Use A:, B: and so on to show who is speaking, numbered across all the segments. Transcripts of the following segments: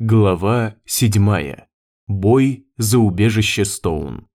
A: Глава 7. Бой за убежище Стоун.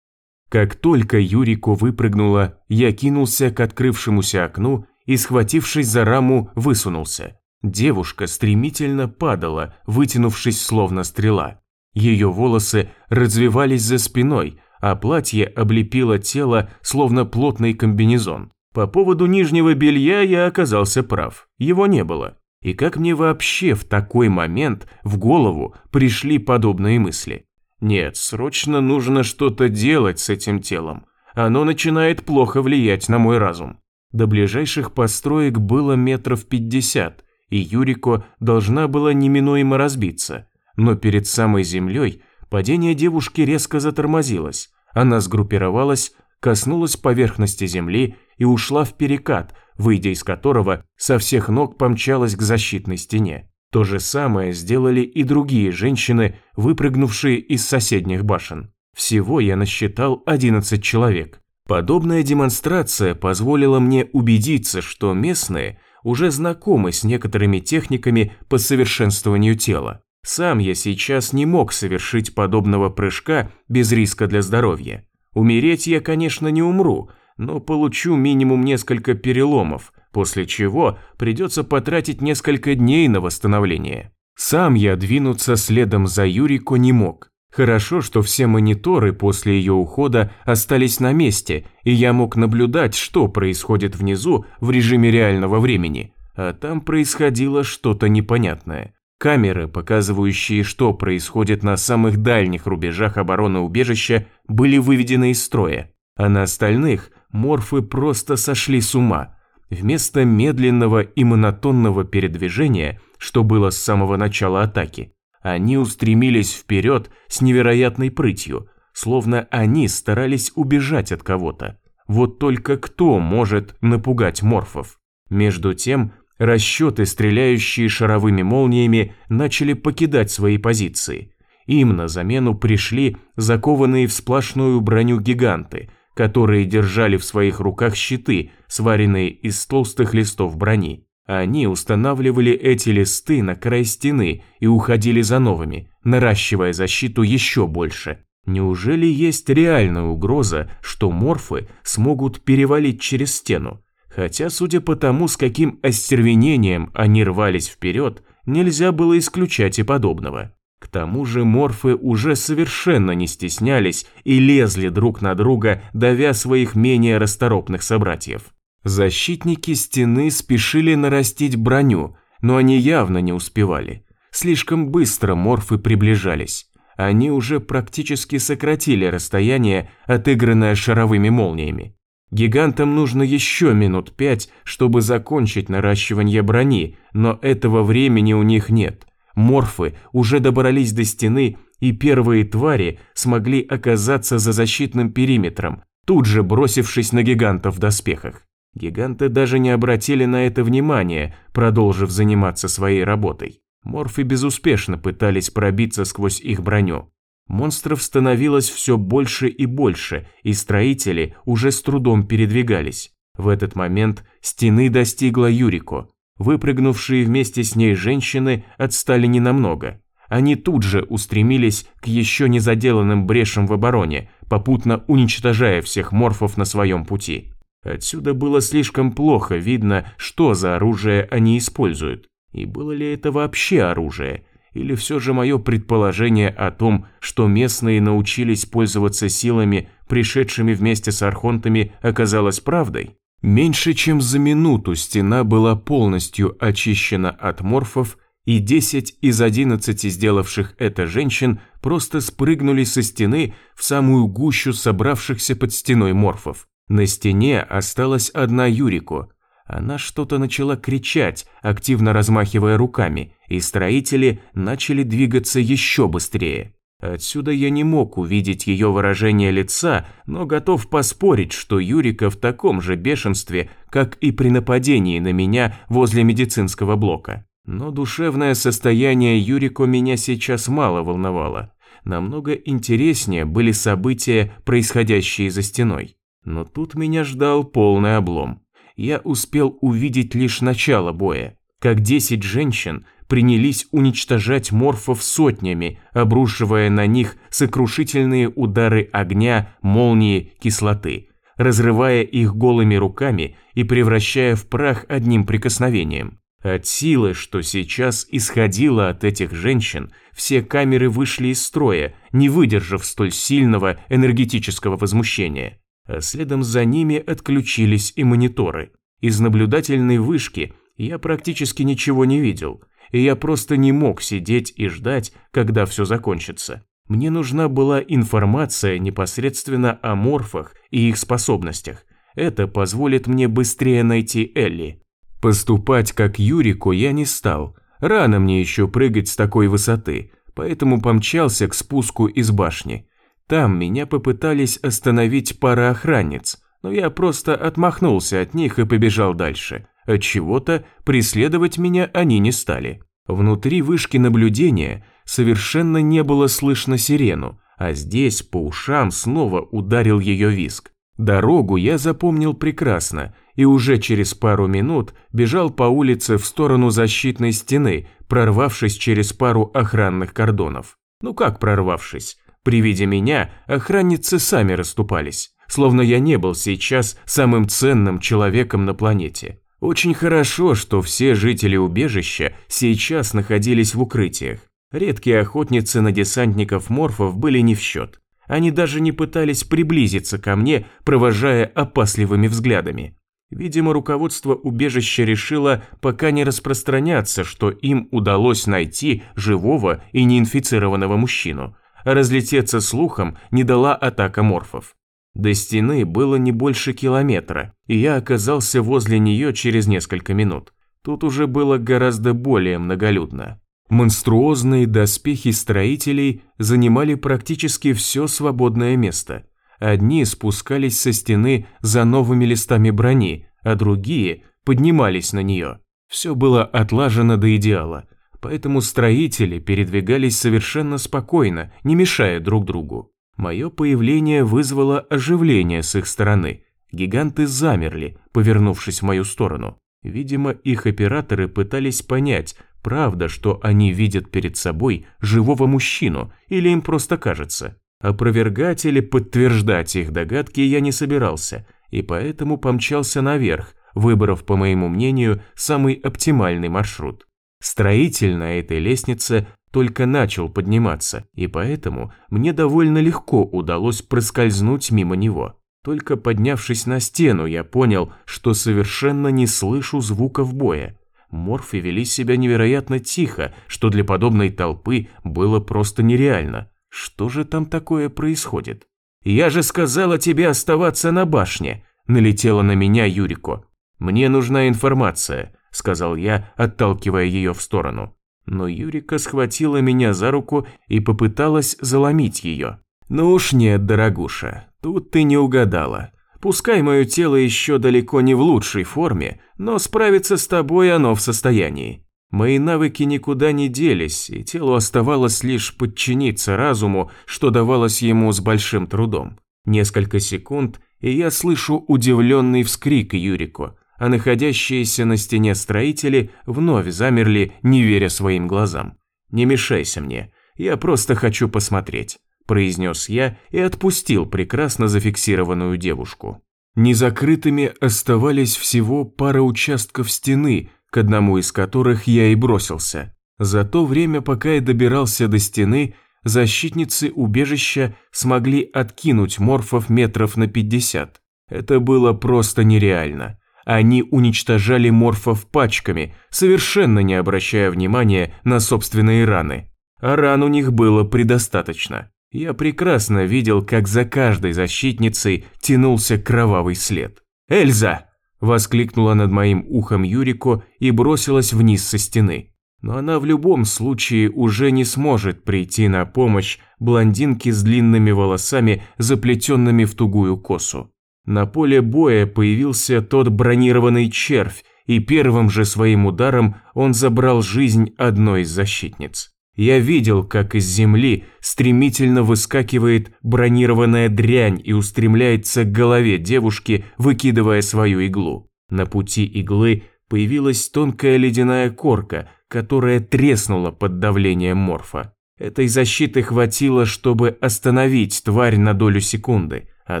A: Как только Юрико выпрыгнула, я кинулся к открывшемуся окну и, схватившись за раму, высунулся. Девушка стремительно падала, вытянувшись словно стрела. Ее волосы развивались за спиной, а платье облепило тело, словно плотный комбинезон. По поводу нижнего белья я оказался прав, его не было. И как мне вообще в такой момент в голову пришли подобные мысли? Нет, срочно нужно что-то делать с этим телом. Оно начинает плохо влиять на мой разум. До ближайших построек было метров пятьдесят, и Юрико должна была неминуемо разбиться. Но перед самой землей падение девушки резко затормозилось. Она сгруппировалась, коснулась поверхности земли и ушла в перекат, выйдя из которого со всех ног помчалась к защитной стене. То же самое сделали и другие женщины, выпрыгнувшие из соседних башен. Всего я насчитал 11 человек. Подобная демонстрация позволила мне убедиться, что местные уже знакомы с некоторыми техниками по совершенствованию тела. Сам я сейчас не мог совершить подобного прыжка без риска для здоровья. Умереть я, конечно, не умру, но получу минимум несколько переломов, после чего придется потратить несколько дней на восстановление. Сам я двинуться следом за Юрико не мог. Хорошо, что все мониторы после ее ухода остались на месте, и я мог наблюдать, что происходит внизу в режиме реального времени. А там происходило что-то непонятное. Камеры, показывающие, что происходит на самых дальних рубежах обороны убежища, были выведены из строя, а на остальных морфы просто сошли с ума. Вместо медленного и монотонного передвижения, что было с самого начала атаки, они устремились вперед с невероятной прытью, словно они старались убежать от кого-то. Вот только кто может напугать морфов? Между тем, расчеты, стреляющие шаровыми молниями, начали покидать свои позиции. Им на замену пришли закованные в сплошную броню гиганты, которые держали в своих руках щиты, сваренные из толстых листов брони. Они устанавливали эти листы на край стены и уходили за новыми, наращивая защиту еще больше. Неужели есть реальная угроза, что морфы смогут перевалить через стену? Хотя, судя по тому, с каким остервенением они рвались вперед, нельзя было исключать и подобного. К тому же морфы уже совершенно не стеснялись и лезли друг на друга, давя своих менее расторопных собратьев. Защитники стены спешили нарастить броню, но они явно не успевали. Слишком быстро морфы приближались. Они уже практически сократили расстояние, отыгранное шаровыми молниями. Гигантам нужно еще минут пять, чтобы закончить наращивание брони, но этого времени у них нет – Морфы уже добрались до стены, и первые твари смогли оказаться за защитным периметром, тут же бросившись на гигантов в доспехах. Гиганты даже не обратили на это внимания, продолжив заниматься своей работой. Морфы безуспешно пытались пробиться сквозь их броню. Монстров становилось все больше и больше, и строители уже с трудом передвигались. В этот момент стены достигла Юрико. Выпрыгнувшие вместе с ней женщины отстали ненамного. Они тут же устремились к еще не заделанным брешам в обороне, попутно уничтожая всех морфов на своем пути. Отсюда было слишком плохо видно, что за оружие они используют. И было ли это вообще оружие? Или все же мое предположение о том, что местные научились пользоваться силами, пришедшими вместе с архонтами, оказалось правдой? Меньше чем за минуту стена была полностью очищена от морфов, и 10 из 11 сделавших это женщин просто спрыгнули со стены в самую гущу собравшихся под стеной морфов. На стене осталась одна Юрико. Она что-то начала кричать, активно размахивая руками, и строители начали двигаться еще быстрее. Отсюда я не мог увидеть ее выражение лица, но готов поспорить, что Юрика в таком же бешенстве, как и при нападении на меня возле медицинского блока. Но душевное состояние Юрико меня сейчас мало волновало. Намного интереснее были события, происходящие за стеной. Но тут меня ждал полный облом. Я успел увидеть лишь начало боя, как 10 женщин принялись уничтожать морфов сотнями, обрушивая на них сокрушительные удары огня, молнии, кислоты, разрывая их голыми руками и превращая в прах одним прикосновением. От силы, что сейчас исходило от этих женщин, все камеры вышли из строя, не выдержав столь сильного энергетического возмущения. А следом за ними отключились и мониторы. Из наблюдательной вышки я практически ничего не видел, и я просто не мог сидеть и ждать, когда все закончится. Мне нужна была информация непосредственно о морфах и их способностях. Это позволит мне быстрее найти Элли. Поступать как Юрико я не стал. Рано мне еще прыгать с такой высоты, поэтому помчался к спуску из башни. Там меня попытались остановить пара охранниц, но я просто отмахнулся от них и побежал дальше. От чего-то преследовать меня они не стали. Внутри вышки наблюдения совершенно не было слышно сирену, а здесь по ушам снова ударил ее виск. Дорогу я запомнил прекрасно и уже через пару минут бежал по улице в сторону защитной стены, прорвавшись через пару охранных кордонов. Ну как прорвавшись? При виде меня охранницы сами расступались, словно я не был сейчас самым ценным человеком на планете. Очень хорошо, что все жители убежища сейчас находились в укрытиях. Редкие охотницы на десантников-морфов были не в счет. Они даже не пытались приблизиться ко мне, провожая опасливыми взглядами. Видимо, руководство убежища решило пока не распространяться, что им удалось найти живого и неинфицированного мужчину, разлететься слухом не дала атака морфов. До стены было не больше километра, и я оказался возле нее через несколько минут. Тут уже было гораздо более многолюдно. Монструозные доспехи строителей занимали практически все свободное место. Одни спускались со стены за новыми листами брони, а другие поднимались на нее. Все было отлажено до идеала, поэтому строители передвигались совершенно спокойно, не мешая друг другу. Мое появление вызвало оживление с их стороны. Гиганты замерли, повернувшись в мою сторону. Видимо, их операторы пытались понять, правда, что они видят перед собой живого мужчину, или им просто кажется. Опровергать или подтверждать их догадки я не собирался, и поэтому помчался наверх, выбрав, по моему мнению, самый оптимальный маршрут. Строитель на этой лестнице только начал подниматься, и поэтому мне довольно легко удалось проскользнуть мимо него. Только поднявшись на стену, я понял, что совершенно не слышу звуков боя. Морфы вели себя невероятно тихо, что для подобной толпы было просто нереально. Что же там такое происходит? «Я же сказала тебе оставаться на башне», – налетела на меня Юрико. «Мне нужна информация», – сказал я, отталкивая ее в сторону. Но Юрика схватила меня за руку и попыталась заломить ее. «Ну уж нет, дорогуша, тут ты не угадала. Пускай мое тело еще далеко не в лучшей форме, но справиться с тобой оно в состоянии. Мои навыки никуда не делись, и телу оставалось лишь подчиниться разуму, что давалось ему с большим трудом. Несколько секунд, и я слышу удивленный вскрик Юрико, а находящиеся на стене строители вновь замерли, не веря своим глазам. «Не мешайся мне, я просто хочу посмотреть», – произнес я и отпустил прекрасно зафиксированную девушку. Незакрытыми оставались всего пара участков стены, к одному из которых я и бросился. За то время, пока я добирался до стены, защитницы убежища смогли откинуть морфов метров на 50. Это было просто нереально. Они уничтожали морфов пачками, совершенно не обращая внимания на собственные раны. А ран у них было предостаточно. Я прекрасно видел, как за каждой защитницей тянулся кровавый след. «Эльза!» – воскликнула над моим ухом Юрико и бросилась вниз со стены. Но она в любом случае уже не сможет прийти на помощь блондинке с длинными волосами, заплетенными в тугую косу. На поле боя появился тот бронированный червь, и первым же своим ударом он забрал жизнь одной из защитниц. Я видел, как из земли стремительно выскакивает бронированная дрянь и устремляется к голове девушки, выкидывая свою иглу. На пути иглы появилась тонкая ледяная корка, которая треснула под давлением морфа. Этой защиты хватило, чтобы остановить тварь на долю секунды, а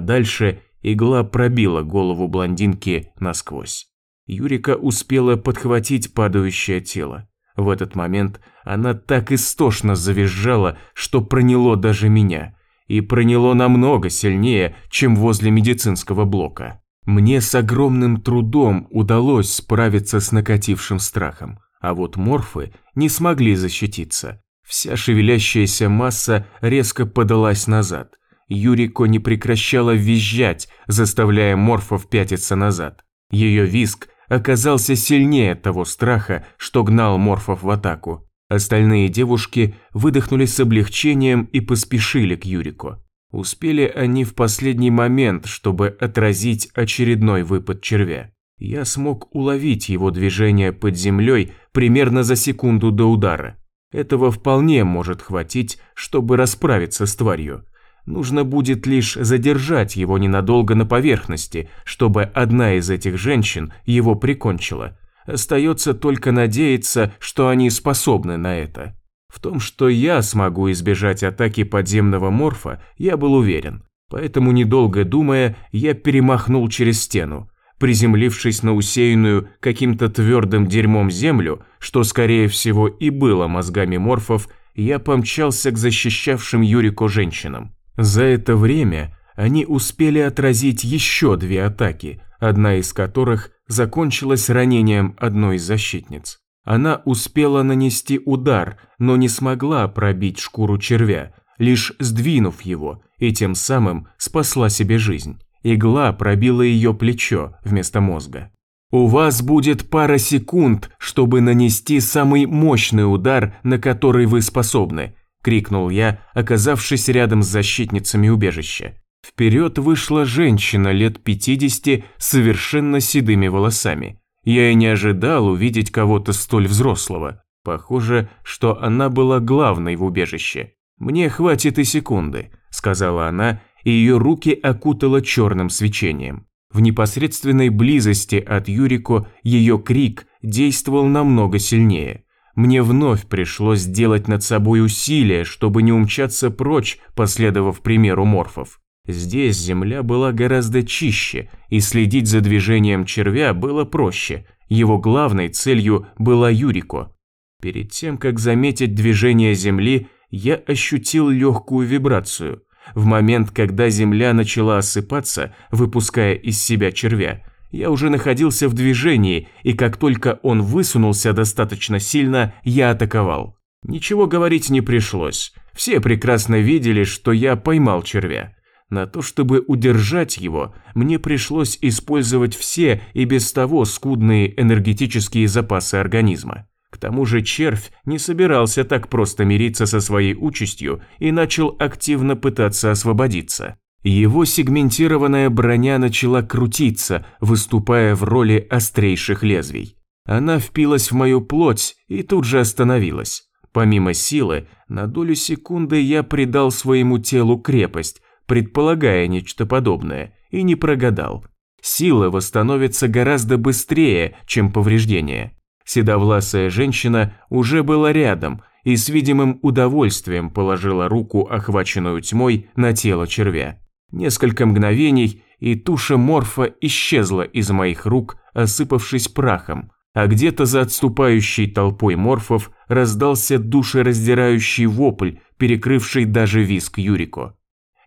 A: дальше игла пробила голову блондинки насквозь. Юрика успела подхватить падающее тело. В этот момент она так истошно завизжала, что проняло даже меня. И проняло намного сильнее, чем возле медицинского блока. Мне с огромным трудом удалось справиться с накатившим страхом, а вот морфы не смогли защититься. Вся шевелящаяся масса резко подалась назад. Юрико не прекращала визжать, заставляя морфов пятиться назад. Ее визг оказался сильнее того страха, что гнал морфов в атаку. Остальные девушки выдохнули с облегчением и поспешили к Юрико. Успели они в последний момент, чтобы отразить очередной выпад червя. Я смог уловить его движение под землей примерно за секунду до удара. Этого вполне может хватить, чтобы расправиться с тварью. Нужно будет лишь задержать его ненадолго на поверхности, чтобы одна из этих женщин его прикончила. Остается только надеяться, что они способны на это. В том, что я смогу избежать атаки подземного морфа, я был уверен. Поэтому, недолго думая, я перемахнул через стену. Приземлившись на усеянную каким-то твердым дерьмом землю, что, скорее всего, и было мозгами морфов, я помчался к защищавшим Юрико женщинам. За это время они успели отразить еще две атаки, одна из которых закончилась ранением одной из защитниц. Она успела нанести удар, но не смогла пробить шкуру червя, лишь сдвинув его, и тем самым спасла себе жизнь. Игла пробила ее плечо вместо мозга. «У вас будет пара секунд, чтобы нанести самый мощный удар, на который вы способны», – крикнул я, оказавшись рядом с защитницами убежища. Вперед вышла женщина лет 50 с совершенно седыми волосами. Я и не ожидал увидеть кого-то столь взрослого. Похоже, что она была главной в убежище. «Мне хватит и секунды», – сказала она, и ее руки окутало черным свечением. В непосредственной близости от Юрико ее крик действовал намного сильнее. Мне вновь пришлось сделать над собой усилие, чтобы не умчаться прочь, последовав примеру морфов. Здесь земля была гораздо чище, и следить за движением червя было проще. Его главной целью была Юрико. Перед тем, как заметить движение земли, я ощутил легкую вибрацию. В момент, когда земля начала осыпаться, выпуская из себя червя, я уже находился в движении, и как только он высунулся достаточно сильно, я атаковал. Ничего говорить не пришлось. Все прекрасно видели, что я поймал червя. На то, чтобы удержать его, мне пришлось использовать все и без того скудные энергетические запасы организма. К тому же червь не собирался так просто мириться со своей участью и начал активно пытаться освободиться. Его сегментированная броня начала крутиться, выступая в роли острейших лезвий. Она впилась в мою плоть и тут же остановилась. Помимо силы, на долю секунды я придал своему телу крепость, предполагая нечто подобное, и не прогадал. Сила восстановится гораздо быстрее, чем повреждение. Седовласая женщина уже была рядом и с видимым удовольствием положила руку, охваченную тьмой, на тело червя. Несколько мгновений, и туша морфа исчезла из моих рук, осыпавшись прахом, а где-то за отступающей толпой морфов раздался душераздирающий вопль, перекрывший даже виск Юрико.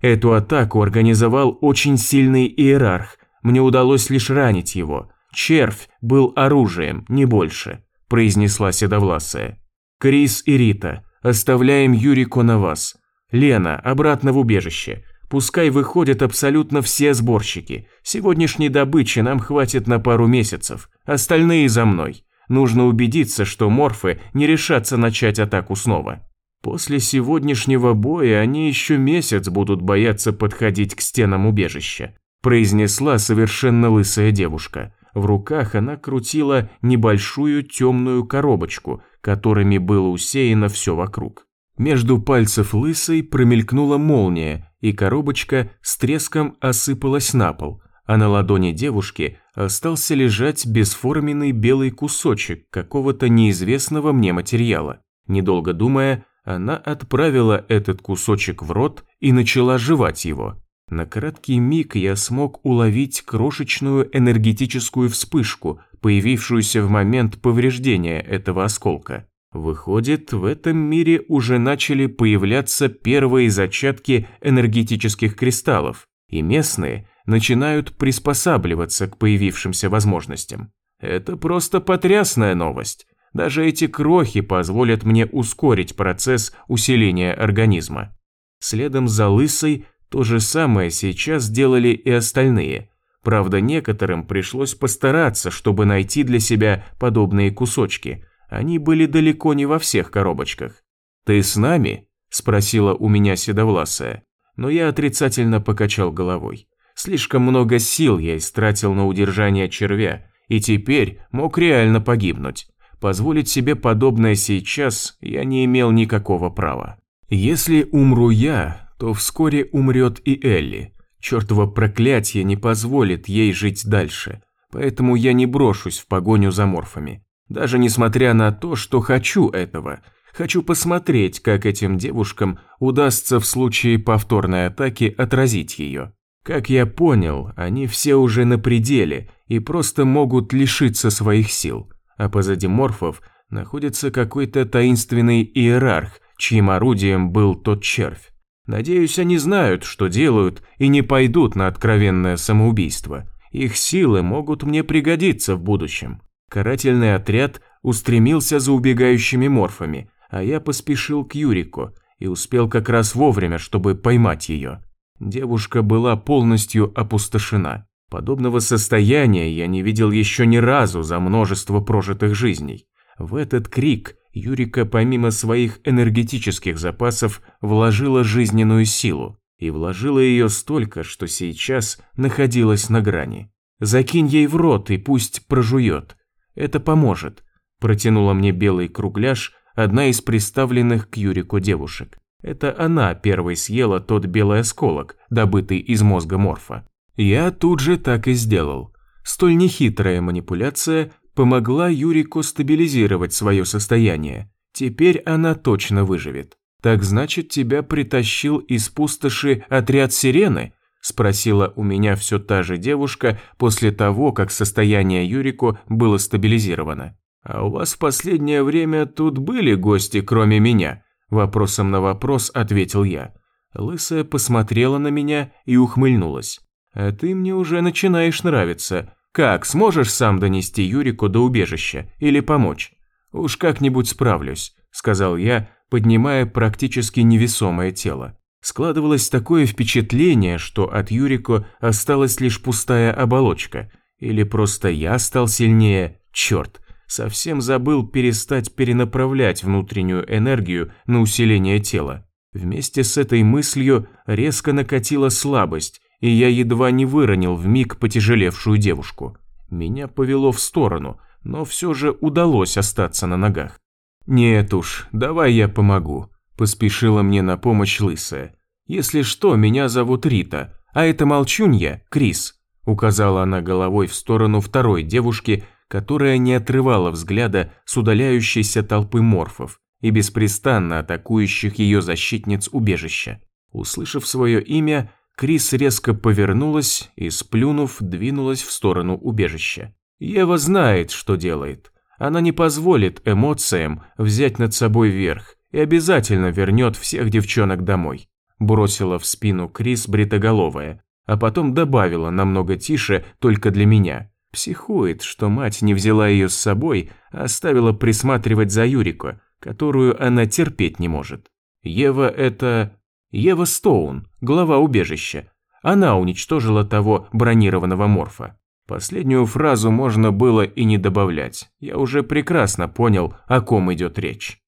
A: Эту атаку организовал очень сильный иерарх. Мне удалось лишь ранить его. Червь был оружием, не больше», – произнесла Седовласая. «Крис и Рита, оставляем Юрику на вас. Лена, обратно в убежище. Пускай выходят абсолютно все сборщики. Сегодняшней добычи нам хватит на пару месяцев. Остальные за мной. Нужно убедиться, что морфы не решатся начать атаку снова». После сегодняшнего боя они еще месяц будут бояться подходить к стенам убежища, произнесла совершенно лысая девушка. В руках она крутила небольшую темную коробочку, которыми было усеяно все вокруг. Между пальцев лысой промелькнула молния, и коробочка с треском осыпалась на пол, а на ладони девушки остался лежать бесформенный белый кусочек какого-то неизвестного мне материала. Недолго думая, она отправила этот кусочек в рот и начала жевать его. На краткий миг я смог уловить крошечную энергетическую вспышку, появившуюся в момент повреждения этого осколка. Выходит, в этом мире уже начали появляться первые зачатки энергетических кристаллов, и местные начинают приспосабливаться к появившимся возможностям. Это просто потрясная новость. Даже эти крохи позволят мне ускорить процесс усиления организма. Следом за лысой то же самое сейчас делали и остальные. Правда, некоторым пришлось постараться, чтобы найти для себя подобные кусочки. Они были далеко не во всех коробочках. «Ты с нами?» – спросила у меня седовласая. Но я отрицательно покачал головой. Слишком много сил я истратил на удержание червя, и теперь мог реально погибнуть. Позволить себе подобное сейчас я не имел никакого права. Если умру я, то вскоре умрет и Элли. Чертово проклятие не позволит ей жить дальше, поэтому я не брошусь в погоню за морфами. Даже несмотря на то, что хочу этого. Хочу посмотреть, как этим девушкам удастся в случае повторной атаки отразить ее. Как я понял, они все уже на пределе и просто могут лишиться своих сил а позади морфов находится какой-то таинственный иерарх, чьим орудием был тот червь. Надеюсь, они знают, что делают, и не пойдут на откровенное самоубийство. Их силы могут мне пригодиться в будущем. Карательный отряд устремился за убегающими морфами, а я поспешил к Юрику и успел как раз вовремя, чтобы поймать ее. Девушка была полностью опустошена. Подобного состояния я не видел еще ни разу за множество прожитых жизней. В этот крик Юрика помимо своих энергетических запасов вложила жизненную силу. И вложила ее столько, что сейчас находилась на грани. «Закинь ей в рот и пусть прожует. Это поможет», – протянула мне белый кругляш, одна из представленных к Юрику девушек. Это она первой съела тот белый осколок, добытый из мозга Морфа. Я тут же так и сделал. Столь нехитрая манипуляция помогла Юрику стабилизировать свое состояние. Теперь она точно выживет. «Так значит, тебя притащил из пустоши отряд сирены?» – спросила у меня все та же девушка после того, как состояние Юрику было стабилизировано. «А у вас в последнее время тут были гости, кроме меня?» Вопросом на вопрос ответил я. Лысая посмотрела на меня и ухмыльнулась. А ты мне уже начинаешь нравиться. Как, сможешь сам донести Юрику до убежища или помочь? Уж как-нибудь справлюсь, сказал я, поднимая практически невесомое тело. Складывалось такое впечатление, что от Юрико осталась лишь пустая оболочка. Или просто я стал сильнее, черт, совсем забыл перестать перенаправлять внутреннюю энергию на усиление тела. Вместе с этой мыслью резко накатила слабость, и я едва не выронил в миг потяжелевшую девушку. Меня повело в сторону, но все же удалось остаться на ногах. «Нет уж, давай я помогу», – поспешила мне на помощь лысая. «Если что, меня зовут Рита, а это молчунья – Крис», – указала она головой в сторону второй девушки, которая не отрывала взгляда с удаляющейся толпы морфов и беспрестанно атакующих ее защитниц убежища. Услышав свое имя, Крис резко повернулась и, сплюнув, двинулась в сторону убежища. Ева знает, что делает. Она не позволит эмоциям взять над собой верх и обязательно вернет всех девчонок домой. Бросила в спину Крис бритоголовая, а потом добавила намного тише только для меня. Психует, что мать не взяла ее с собой, а оставила присматривать за Юрико, которую она терпеть не может. Ева это Ева Стоун, глава убежища. Она уничтожила того бронированного морфа. Последнюю фразу можно было и не добавлять. Я уже прекрасно понял, о ком идет речь.